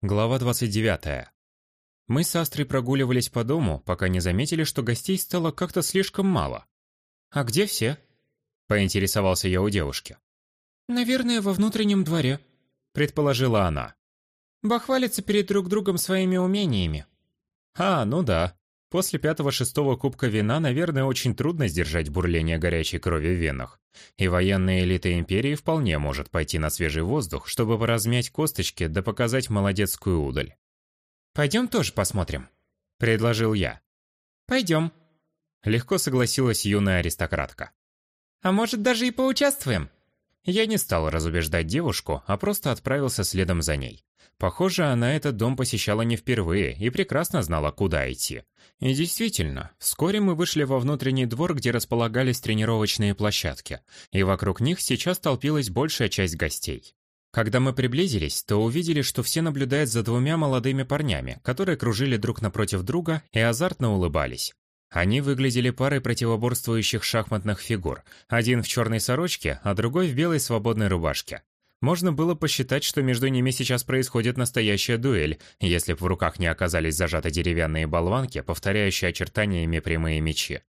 Глава 29. Мы с Астрой прогуливались по дому, пока не заметили, что гостей стало как-то слишком мало. «А где все?» – поинтересовался я у девушки. «Наверное, во внутреннем дворе», – предположила она. «Бахвалятся перед друг другом своими умениями». «А, ну да. После пятого-шестого кубка вина, наверное, очень трудно сдержать бурление горячей крови в венах. И военная элита Империи вполне может пойти на свежий воздух, чтобы поразмять косточки да показать молодецкую удаль. «Пойдем тоже посмотрим», — предложил я. «Пойдем», — легко согласилась юная аристократка. «А может, даже и поучаствуем?» Я не стал разубеждать девушку, а просто отправился следом за ней. Похоже, она этот дом посещала не впервые и прекрасно знала, куда идти. И действительно, вскоре мы вышли во внутренний двор, где располагались тренировочные площадки, и вокруг них сейчас толпилась большая часть гостей. Когда мы приблизились, то увидели, что все наблюдают за двумя молодыми парнями, которые кружили друг напротив друга и азартно улыбались. Они выглядели парой противоборствующих шахматных фигур, один в черной сорочке, а другой в белой свободной рубашке. Можно было посчитать, что между ними сейчас происходит настоящая дуэль, если бы в руках не оказались зажаты деревянные болванки, повторяющие очертаниями прямые мечи.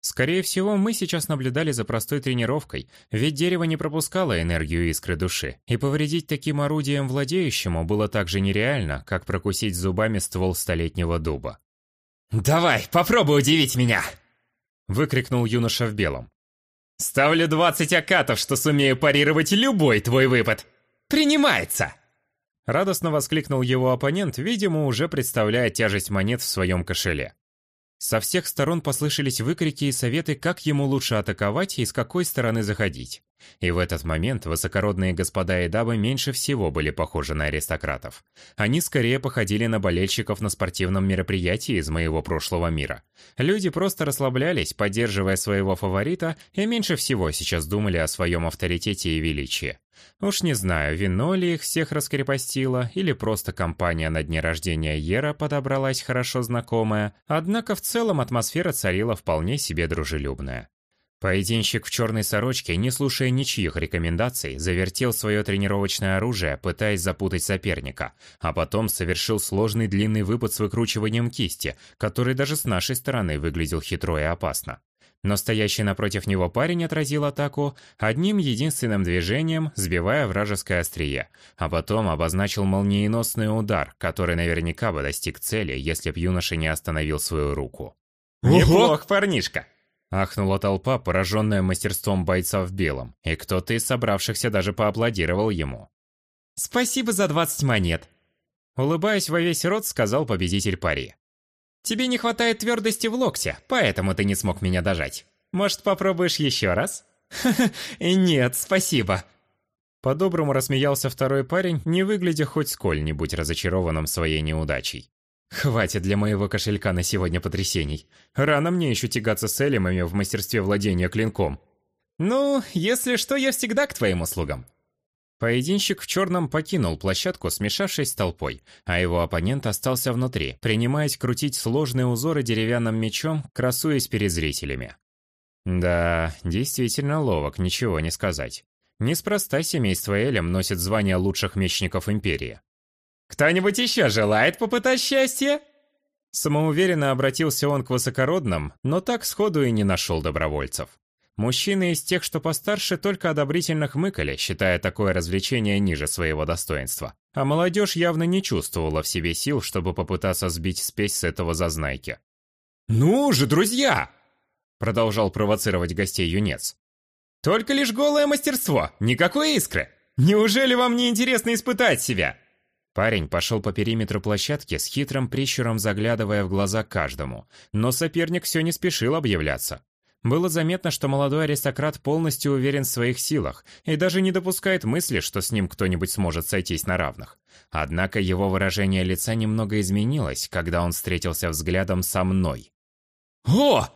Скорее всего, мы сейчас наблюдали за простой тренировкой, ведь дерево не пропускало энергию искры души, и повредить таким орудием владеющему было так же нереально, как прокусить зубами ствол столетнего дуба. «Давай, попробуй удивить меня!» Выкрикнул юноша в белом. Ставлю 20 акатов, что сумею парировать любой твой выпад. Принимается!» Радостно воскликнул его оппонент, видимо, уже представляя тяжесть монет в своем кошеле. Со всех сторон послышались выкрики и советы, как ему лучше атаковать и с какой стороны заходить. И в этот момент высокородные господа и дамы меньше всего были похожи на аристократов. Они скорее походили на болельщиков на спортивном мероприятии из моего прошлого мира. Люди просто расслаблялись, поддерживая своего фаворита, и меньше всего сейчас думали о своем авторитете и величии. Уж не знаю, вино ли их всех раскрепостило, или просто компания на дне рождения Ера подобралась хорошо знакомая, однако в целом атмосфера царила вполне себе дружелюбная. Поединщик в черной сорочке, не слушая ничьих рекомендаций, завертел свое тренировочное оружие, пытаясь запутать соперника, а потом совершил сложный длинный выпад с выкручиванием кисти, который даже с нашей стороны выглядел хитро и опасно. Но стоящий напротив него парень отразил атаку одним единственным движением, сбивая вражеское острие, а потом обозначил молниеносный удар, который наверняка бы достиг цели, если б юноша не остановил свою руку. «Неплох, парнишка!» Ахнула толпа, пораженная мастерством бойца в белом, и кто-то из собравшихся даже поаплодировал ему. «Спасибо за 20 монет!» Улыбаясь во весь рот, сказал победитель пари. Тебе не хватает твердости в локте, поэтому ты не смог меня дожать. Может, попробуешь еще раз? Нет, спасибо. По-доброму рассмеялся второй парень, не выглядя хоть сколь-нибудь разочарованным своей неудачей. Хватит для моего кошелька на сегодня потрясений. Рано мне еще тягаться с элемами в мастерстве владения клинком. Ну, если что, я всегда к твоим услугам. Поединщик в черном покинул площадку, смешавшись с толпой, а его оппонент остался внутри, принимаясь крутить сложные узоры деревянным мечом, красуясь перед зрителями. Да, действительно ловок, ничего не сказать. Неспроста семейство Элем носит звание лучших мечников Империи. «Кто-нибудь еще желает попытать счастье?» Самоуверенно обратился он к высокородным, но так сходу и не нашел добровольцев. Мужчины из тех, что постарше, только одобрительно хмыкали, считая такое развлечение ниже своего достоинства. А молодежь явно не чувствовала в себе сил, чтобы попытаться сбить спесь с этого зазнайки. «Ну же, друзья!» Продолжал провоцировать гостей юнец. «Только лишь голое мастерство, никакой искры! Неужели вам не интересно испытать себя?» Парень пошел по периметру площадки с хитрым прищуром заглядывая в глаза каждому, но соперник все не спешил объявляться. Было заметно, что молодой аристократ полностью уверен в своих силах и даже не допускает мысли, что с ним кто-нибудь сможет сойтись на равных. Однако его выражение лица немного изменилось, когда он встретился взглядом со мной. «О!»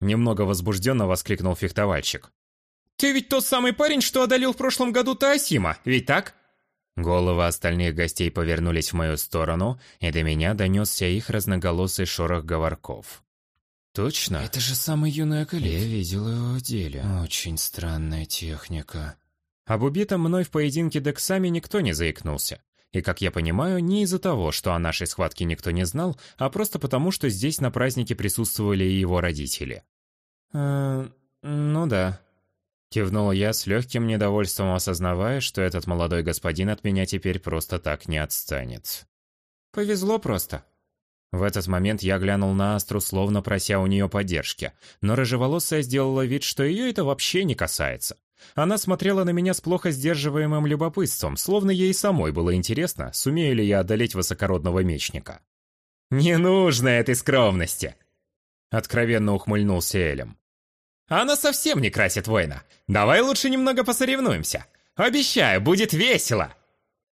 Немного возбужденно воскликнул фехтовальщик. «Ты ведь тот самый парень, что одолел в прошлом году Таосима, ведь так?» Головы остальных гостей повернулись в мою сторону, и до меня донесся их разноголосый шорох говорков. Точно? Это же самый юный Акалит. Я видел его в деле. Очень странная техника. Об убитом мной в поединке Дексами никто не заикнулся. И, как я понимаю, не из-за того, что о нашей схватке никто не знал, а просто потому, что здесь на празднике присутствовали и его родители. «Э, ну да», Кивнул я с легким недовольством, осознавая, что этот молодой господин от меня теперь просто так не отстанет. «Повезло просто». В этот момент я глянул на Астру, словно прося у нее поддержки, но рыжеволосая сделала вид, что ее это вообще не касается. Она смотрела на меня с плохо сдерживаемым любопытством, словно ей самой было интересно, сумею ли я одолеть высокородного мечника. «Не нужно этой скромности!» Откровенно ухмыльнулся Элем. Она совсем не красит воина. Давай лучше немного посоревнуемся. Обещаю, будет весело!»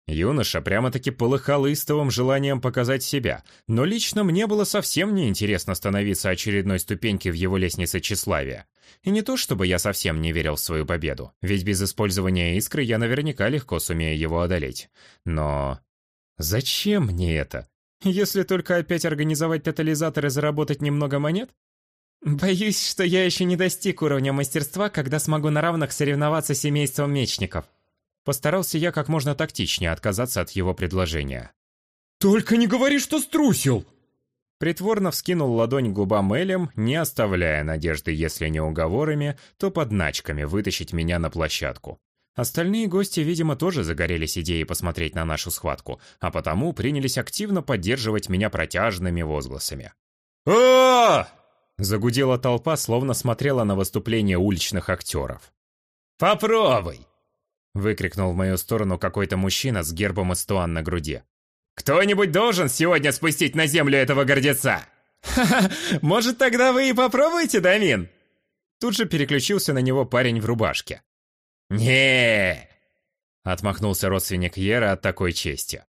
Юноша прямо-таки полыхал истовым желанием показать себя, но лично мне было совсем не интересно становиться очередной ступенькой в его лестнице тщеславия. И не то, чтобы я совсем не верил в свою победу, ведь без использования искры я наверняка легко сумею его одолеть. Но... Зачем мне это? Если только опять организовать тотализатор и заработать немного монет? «Боюсь, что я еще не достиг уровня мастерства, когда смогу на равных соревноваться с семейством мечников». Постарался я как можно тактичнее отказаться от его предложения. «Только не говори, что струсил!» Притворно вскинул ладонь к губам Элем, не оставляя надежды, если не уговорами, то подначками вытащить меня на площадку. Остальные гости, видимо, тоже загорелись идеей посмотреть на нашу схватку, а потому принялись активно поддерживать меня протяжными возгласами. «А-а-а!» Загудела толпа, словно смотрела на выступление уличных актеров. «Попробуй!» Выкрикнул в мою сторону какой-то мужчина с гербом Эстуан на груди. «Кто-нибудь должен сегодня спустить на землю этого гордеца!» «Ха-ха! Может, тогда вы и попробуете, Дамин?» Тут же переключился на него парень в рубашке. не Отмахнулся родственник Ера от такой чести.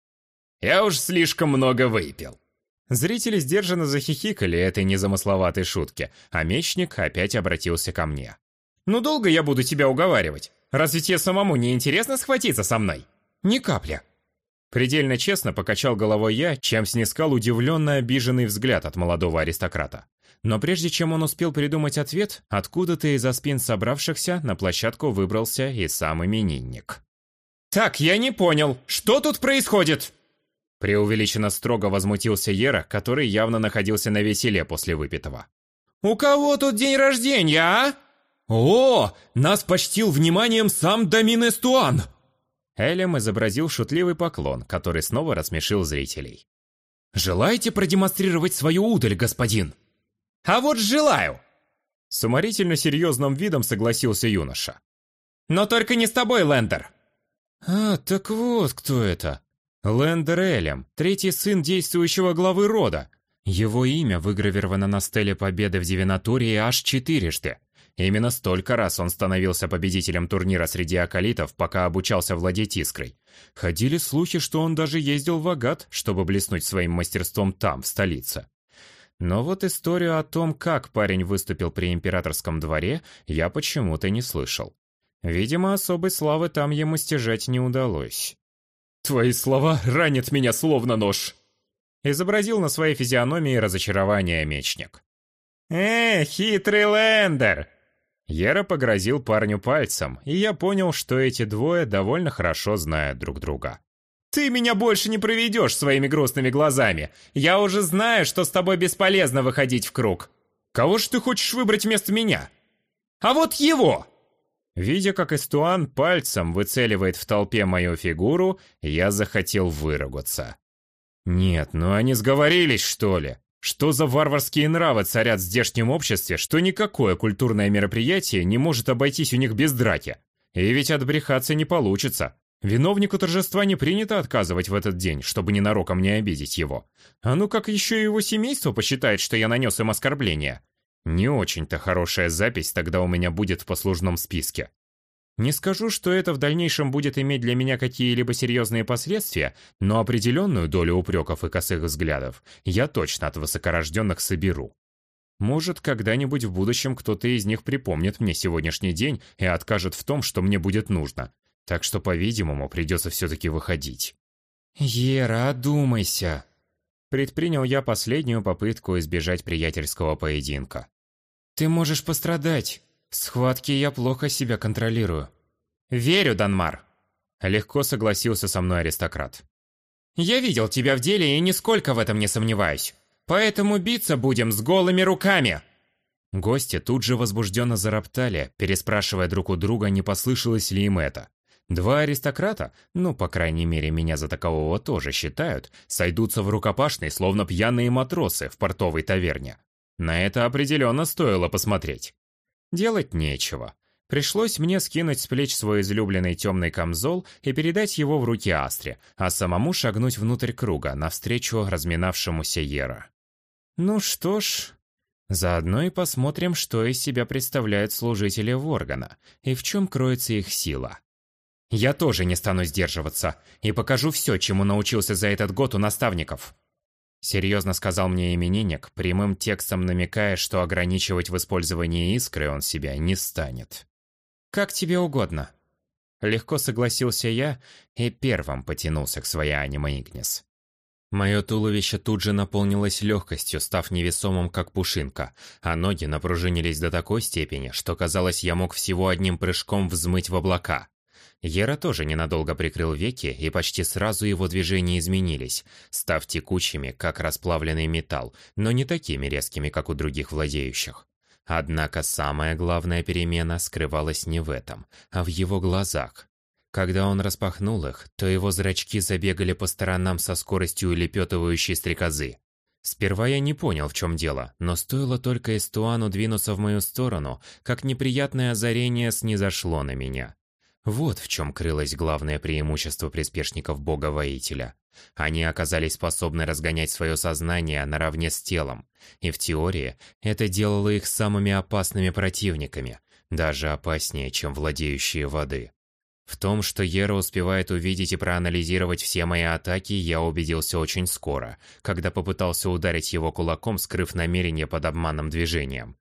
«Я уж слишком много выпил». Зрители сдержанно захихикали этой незамысловатой шутке, а мечник опять обратился ко мне. «Ну долго я буду тебя уговаривать? Разве тебе самому не интересно схватиться со мной?» «Ни капли». Предельно честно покачал головой я, чем снискал удивленно обиженный взгляд от молодого аристократа. Но прежде чем он успел придумать ответ, откуда-то из-за спин собравшихся на площадку выбрался и сам именинник. «Так, я не понял, что тут происходит?» Преувеличенно строго возмутился Ера, который явно находился на веселе после выпитого. «У кого тут день рождения, а?» «О, нас почтил вниманием сам Дамин Эстуан!» Элем изобразил шутливый поклон, который снова рассмешил зрителей. «Желаете продемонстрировать свою удаль, господин?» «А вот желаю!» С уморительно серьезным видом согласился юноша. «Но только не с тобой, Лендер!» «А, так вот кто это!» Лендер Элем, третий сын действующего главы рода. Его имя выгравировано на стеле победы в Дивинатурии аж четырежды. Именно столько раз он становился победителем турнира среди акалитов, пока обучался владеть искрой. Ходили слухи, что он даже ездил в Агат, чтобы блеснуть своим мастерством там, в столице. Но вот историю о том, как парень выступил при императорском дворе, я почему-то не слышал. Видимо, особой славы там ему стяжать не удалось. «Твои слова ранят меня словно нож!» Изобразил на своей физиономии разочарование мечник. «Э, хитрый Лендер!» Ера погрозил парню пальцем, и я понял, что эти двое довольно хорошо знают друг друга. «Ты меня больше не проведешь своими грустными глазами. Я уже знаю, что с тобой бесполезно выходить в круг. Кого ж ты хочешь выбрать вместо меня? А вот его!» Видя, как Эстуан пальцем выцеливает в толпе мою фигуру, я захотел выругаться. Нет, ну они сговорились, что ли? Что за варварские нравы царят в здешнем обществе, что никакое культурное мероприятие не может обойтись у них без драки? И ведь отбрехаться не получится. Виновнику торжества не принято отказывать в этот день, чтобы ненароком не обидеть его. А ну как еще его семейство посчитает, что я нанес им оскорбление? Не очень-то хорошая запись тогда у меня будет в послужном списке. Не скажу, что это в дальнейшем будет иметь для меня какие-либо серьезные последствия, но определенную долю упреков и косых взглядов я точно от высокорожденных соберу. Может, когда-нибудь в будущем кто-то из них припомнит мне сегодняшний день и откажет в том, что мне будет нужно. Так что, по-видимому, придется все-таки выходить. «Ера, одумайся!» Предпринял я последнюю попытку избежать приятельского поединка. Ты можешь пострадать. В схватке я плохо себя контролирую. Верю, Данмар. Легко согласился со мной аристократ. Я видел тебя в деле и нисколько в этом не сомневаюсь. Поэтому биться будем с голыми руками!» Гости тут же возбужденно зароптали, переспрашивая друг у друга, не послышалось ли им это. Два аристократа, ну, по крайней мере, меня за такового тоже считают, сойдутся в рукопашной, словно пьяные матросы в портовой таверне. На это определенно стоило посмотреть. Делать нечего. Пришлось мне скинуть с плеч свой излюбленный темный камзол и передать его в руки Астре, а самому шагнуть внутрь круга, навстречу разминавшемуся Ера. Ну что ж, заодно и посмотрим, что из себя представляют служители Воргана и в чем кроется их сила. Я тоже не стану сдерживаться и покажу все, чему научился за этот год у наставников. Серьезно сказал мне именинник, прямым текстом намекая, что ограничивать в использовании искры он себя не станет. «Как тебе угодно». Легко согласился я и первым потянулся к своей аниме Игнис. Мое туловище тут же наполнилось легкостью, став невесомым, как пушинка, а ноги напружинились до такой степени, что казалось, я мог всего одним прыжком взмыть в облака. Ера тоже ненадолго прикрыл веки, и почти сразу его движения изменились, став текучими, как расплавленный металл, но не такими резкими, как у других владеющих. Однако самая главная перемена скрывалась не в этом, а в его глазах. Когда он распахнул их, то его зрачки забегали по сторонам со скоростью улепетывающей стрекозы. Сперва я не понял, в чем дело, но стоило только Эстуану двинуться в мою сторону, как неприятное озарение снизошло на меня. Вот в чем крылось главное преимущество приспешников бога-воителя. Они оказались способны разгонять свое сознание наравне с телом, и в теории это делало их самыми опасными противниками, даже опаснее, чем владеющие воды. В том, что Ера успевает увидеть и проанализировать все мои атаки, я убедился очень скоро, когда попытался ударить его кулаком, скрыв намерение под обманным движением.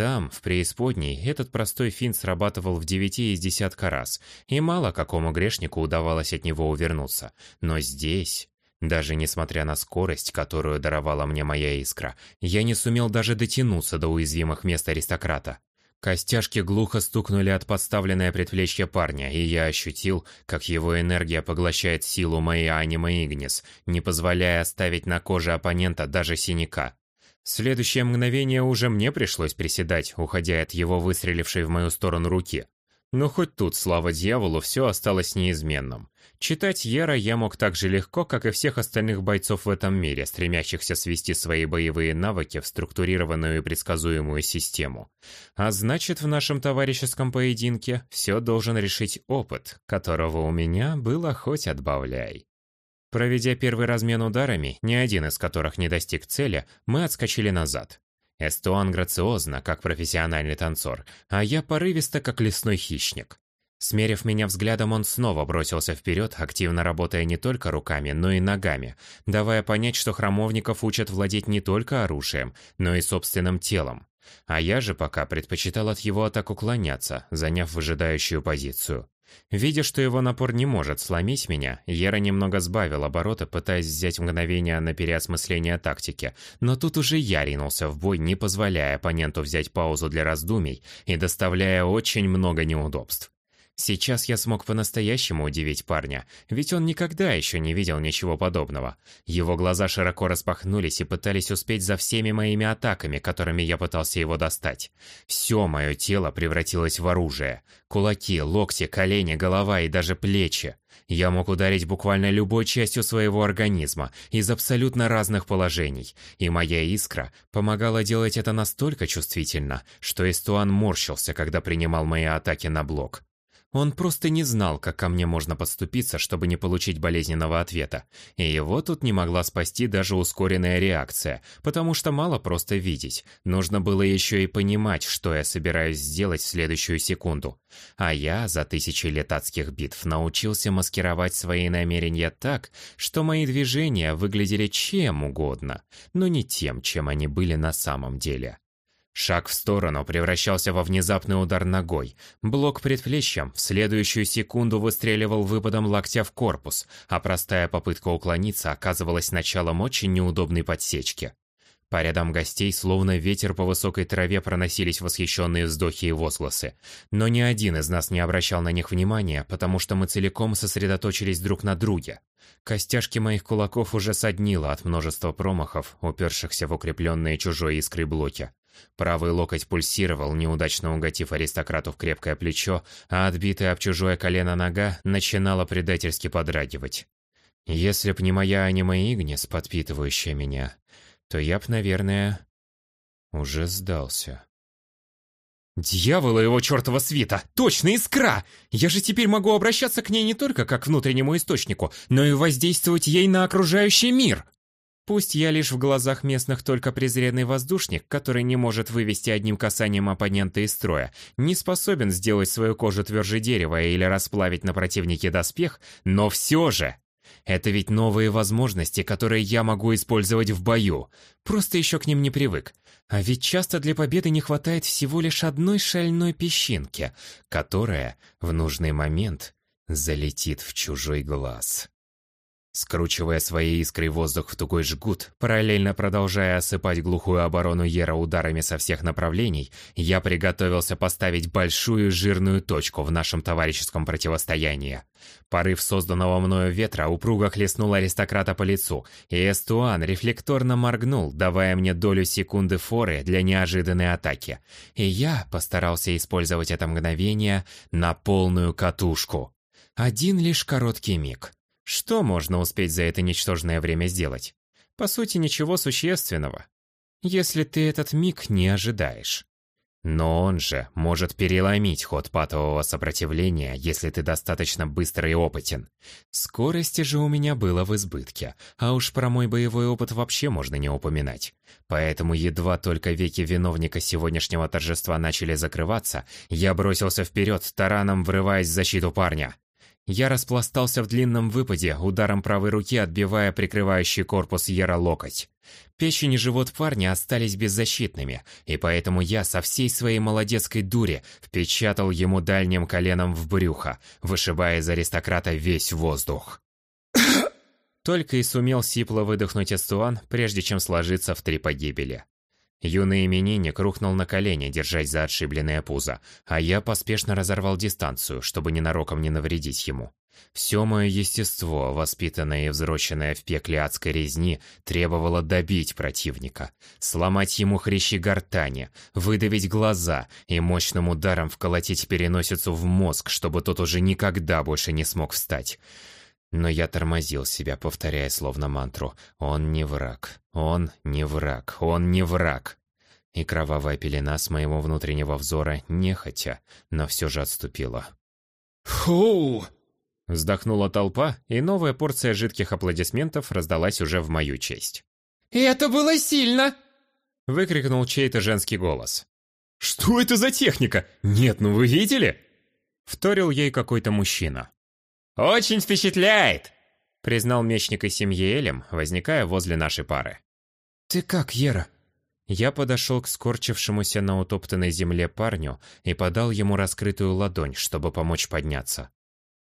Там, в преисподней, этот простой финт срабатывал в девяти из десятка раз, и мало какому грешнику удавалось от него увернуться. Но здесь, даже несмотря на скорость, которую даровала мне моя искра, я не сумел даже дотянуться до уязвимых мест аристократа. Костяшки глухо стукнули от подставленное предплечье парня, и я ощутил, как его энергия поглощает силу моей аниме Игнис, не позволяя оставить на коже оппонента даже синяка следующее мгновение уже мне пришлось приседать, уходя от его выстрелившей в мою сторону руки. Но хоть тут, слава дьяволу, все осталось неизменным. Читать Ера я мог так же легко, как и всех остальных бойцов в этом мире, стремящихся свести свои боевые навыки в структурированную и предсказуемую систему. А значит, в нашем товарищеском поединке все должен решить опыт, которого у меня было хоть отбавляй. Проведя первый размен ударами, ни один из которых не достиг цели, мы отскочили назад. Эстуан грациозно, как профессиональный танцор, а я порывисто, как лесной хищник. Смерив меня взглядом, он снова бросился вперед, активно работая не только руками, но и ногами, давая понять, что храмовников учат владеть не только оружием, но и собственным телом. А я же пока предпочитал от его атак уклоняться, заняв выжидающую позицию. Видя, что его напор не может сломить меня, Ера немного сбавил обороты, пытаясь взять мгновение на переосмысление тактики, но тут уже я ринулся в бой, не позволяя оппоненту взять паузу для раздумий и доставляя очень много неудобств. Сейчас я смог по-настоящему удивить парня, ведь он никогда еще не видел ничего подобного. Его глаза широко распахнулись и пытались успеть за всеми моими атаками, которыми я пытался его достать. Все мое тело превратилось в оружие. Кулаки, локти, колени, голова и даже плечи. Я мог ударить буквально любой частью своего организма, из абсолютно разных положений, и моя искра помогала делать это настолько чувствительно, что Эстуан морщился, когда принимал мои атаки на блок. Он просто не знал, как ко мне можно подступиться, чтобы не получить болезненного ответа. И его тут не могла спасти даже ускоренная реакция, потому что мало просто видеть. Нужно было еще и понимать, что я собираюсь сделать в следующую секунду. А я за тысячи лет адских битв научился маскировать свои намерения так, что мои движения выглядели чем угодно, но не тем, чем они были на самом деле. Шаг в сторону превращался во внезапный удар ногой. Блок предплечьем в следующую секунду выстреливал выпадом локтя в корпус, а простая попытка уклониться оказывалась началом очень неудобной подсечки. По рядам гостей, словно ветер по высокой траве, проносились восхищенные вздохи и возгласы. Но ни один из нас не обращал на них внимания, потому что мы целиком сосредоточились друг на друге. Костяшки моих кулаков уже соднило от множества промахов, упершихся в укрепленные чужой искрой блоки. Правый локоть пульсировал, неудачно угодив аристократу в крепкое плечо, а отбитая об чужое колено нога начинала предательски подрагивать. Если б не моя аниме Игнис, подпитывающая меня, то я б, наверное, уже сдался. «Дьявола его чертова свита! Точно искра! Я же теперь могу обращаться к ней не только как к внутреннему источнику, но и воздействовать ей на окружающий мир!» Пусть я лишь в глазах местных только презренный воздушник, который не может вывести одним касанием оппонента из строя, не способен сделать свою кожу тверже дерева или расплавить на противнике доспех, но все же это ведь новые возможности, которые я могу использовать в бою. Просто еще к ним не привык. А ведь часто для победы не хватает всего лишь одной шальной песчинки, которая в нужный момент залетит в чужой глаз. Скручивая своей искрой воздух в тугой жгут, параллельно продолжая осыпать глухую оборону Ера ударами со всех направлений, я приготовился поставить большую жирную точку в нашем товарищеском противостоянии. Порыв созданного мною ветра упруго хлестнул аристократа по лицу, и Эстуан рефлекторно моргнул, давая мне долю секунды форы для неожиданной атаки. И я постарался использовать это мгновение на полную катушку. Один лишь короткий миг — что можно успеть за это ничтожное время сделать? По сути, ничего существенного. Если ты этот миг не ожидаешь. Но он же может переломить ход патового сопротивления, если ты достаточно быстро и опытен. Скорости же у меня было в избытке, а уж про мой боевой опыт вообще можно не упоминать. Поэтому едва только веки виновника сегодняшнего торжества начали закрываться, я бросился вперед, тараном врываясь в защиту парня. Я распластался в длинном выпаде, ударом правой руки отбивая прикрывающий корпус Ера локоть. Печень и живот парня остались беззащитными, и поэтому я со всей своей молодецкой дури впечатал ему дальним коленом в брюхо, вышибая из аристократа весь воздух. Только и сумел сипло выдохнуть Эстуан, прежде чем сложиться в три погибели. Юный именинник рухнул на колени, держась за отшибленное пузо, а я поспешно разорвал дистанцию, чтобы ненароком не навредить ему. Все мое естество, воспитанное и взросшенное в пекле адской резни, требовало добить противника, сломать ему хрящи гортани, выдавить глаза и мощным ударом вколотить переносицу в мозг, чтобы тот уже никогда больше не смог встать. Но я тормозил себя, повторяя словно мантру «Он не враг, он не враг, он не враг». И кровавая пелена с моего внутреннего взора нехотя, но все же отступила. «Фу!» Вздохнула толпа, и новая порция жидких аплодисментов раздалась уже в мою честь. «Это было сильно!» Выкрикнул чей-то женский голос. «Что это за техника? Нет, ну вы видели?» Вторил ей какой-то мужчина. «Очень впечатляет!» Признал мечник из семьи Элем, возникая возле нашей пары. «Ты как, Ера?» Я подошел к скорчившемуся на утоптанной земле парню и подал ему раскрытую ладонь, чтобы помочь подняться.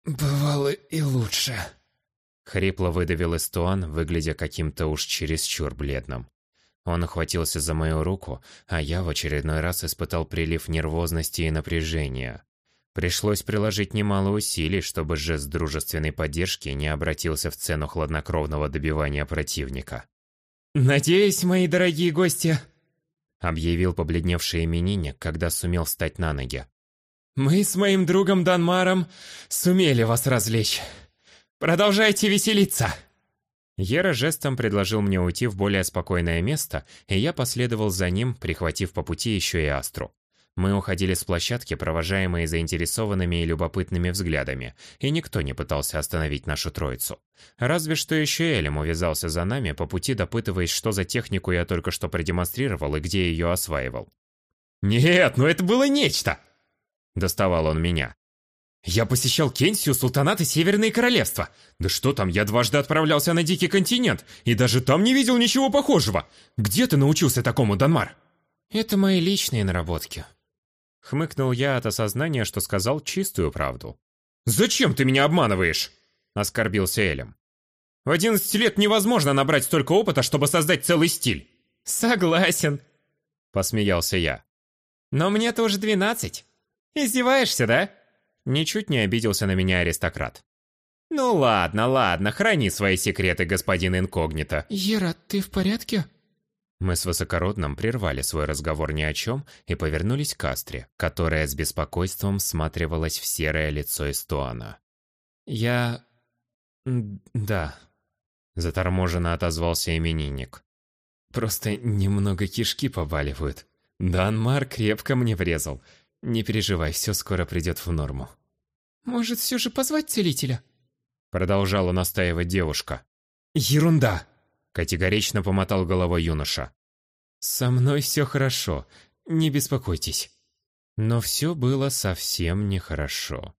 «Бывало и лучше», — хрипло выдавил Эстуан, выглядя каким-то уж чересчур бледным. Он охватился за мою руку, а я в очередной раз испытал прилив нервозности и напряжения. Пришлось приложить немало усилий, чтобы жест дружественной поддержки не обратился в цену хладнокровного добивания противника. «Надеюсь, мои дорогие гости», — объявил побледневший именинник, когда сумел встать на ноги. «Мы с моим другом Данмаром сумели вас развлечь. Продолжайте веселиться!» Ера жестом предложил мне уйти в более спокойное место, и я последовал за ним, прихватив по пути еще и Астру. Мы уходили с площадки, провожаемые заинтересованными и любопытными взглядами, и никто не пытался остановить нашу троицу. Разве что еще Элем увязался за нами, по пути допытываясь, что за технику я только что продемонстрировал и где ее осваивал. «Нет, ну это было нечто!» Доставал он меня. «Я посещал Кенсию, султанат и Северные Королевства. Да что там, я дважды отправлялся на Дикий континент, и даже там не видел ничего похожего. Где ты научился такому, Данмар?» «Это мои личные наработки», Хмыкнул я от осознания, что сказал чистую правду. «Зачем ты меня обманываешь?» — оскорбился Элем. «В одиннадцать лет невозможно набрать столько опыта, чтобы создать целый стиль. Согласен, посмеялся я. Но мне-то уже двенадцать. Издеваешься, да? Ничуть не обиделся на меня аристократ. Ну ладно, ладно, храни свои секреты, господин инкогнито. Ера, ты в порядке? Мы с высокородным прервали свой разговор ни о чем и повернулись к Астре, которая с беспокойством всматривалась в серое лицо Эстуана. «Я... да», — заторможенно отозвался именинник. «Просто немного кишки побаливают. Данмар крепко мне врезал. Не переживай, все скоро придет в норму». «Может, все же позвать целителя?» Продолжала настаивать девушка. «Ерунда!» Категорично помотал головой юноша. «Со мной все хорошо, не беспокойтесь». Но все было совсем нехорошо.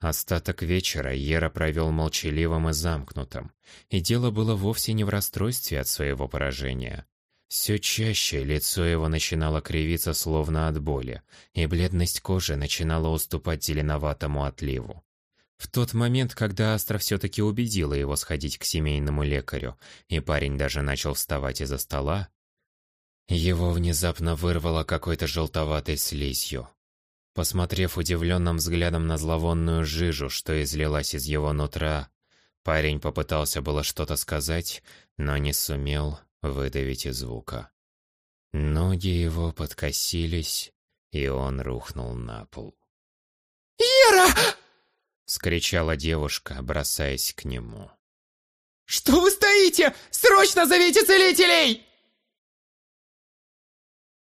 Остаток вечера Ера провел молчаливым и замкнутым, и дело было вовсе не в расстройстве от своего поражения. Все чаще лицо его начинало кривиться словно от боли, и бледность кожи начинала уступать зеленоватому отливу. В тот момент, когда Астра все-таки убедила его сходить к семейному лекарю, и парень даже начал вставать из-за стола, его внезапно вырвало какой-то желтоватой слизью. Посмотрев удивленным взглядом на зловонную жижу, что излилась из его нутра, парень попытался было что-то сказать, но не сумел выдавить и звука. Ноги его подкосились, и он рухнул на пол. «Ера!» Скричала девушка, бросаясь к нему. «Что вы стоите? Срочно зовите целителей!»